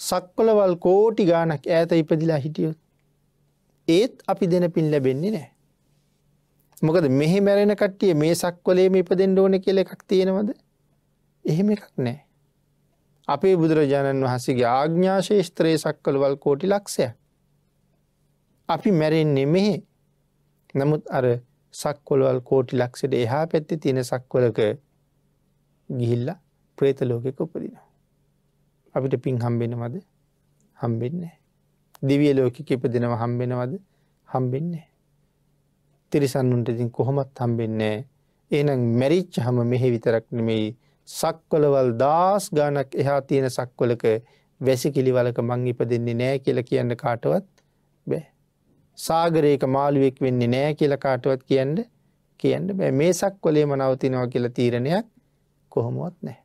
සක්වලවල් කෝටි ගානක් ඇත ඉපදිලා හිටියොත්. ඒත් අපි දෙන පින් ලැබෙන්නේ නෑ. මොකද මෙහෙ මැරෙන කට්ටිය මේ සක්වලේම ඉපදෙන්ඩ ඕන කියල එකක් තියෙනවද එහෙම එකක් නෑ. අපේ බුදුරජාණන් වහන්සේගේ ආග්ඥාශේෂත්‍රයේ සක්කලවල් කෝටි ලක්ෂය. අපි මැරෙන්නේ මෙහෙ නමුත් අර සක්කොලවල් කෝටි ලක්ෂට එහා පැත්ති තියෙන සක්වලක ගිහිල්ල ප්‍රේත ලෝකෙක උපදිනවා. අපිට පින් හම්බෙනවද හම්බෙන්නේ. දිවිය ලෝකෙක ඉපදෙනව හම්බෙනවද හම්බෙන්නේ. තිරිසන්නුන්ට ඉතින් කොහොමත් හම්බෙන්නේ එනම් මැරිච්ච හම මෙහෙ විතරක් නෙමෙයි සක්වලවල් දස් ගානක් එහා තියෙන සක්වලක වැසි කිලිවලක මං ඉපදෙන්නේ නෑ කියල කියන්න කාටවත් බෑ. සාගරයක මාළුවෙක් වෙන්නේ නෑ කියල කාටවත් කියන්න කියන්න බෑ මේ සක්වලේ මනවතිනව කියල තීරණයක් කොහොමුවත් නෑ.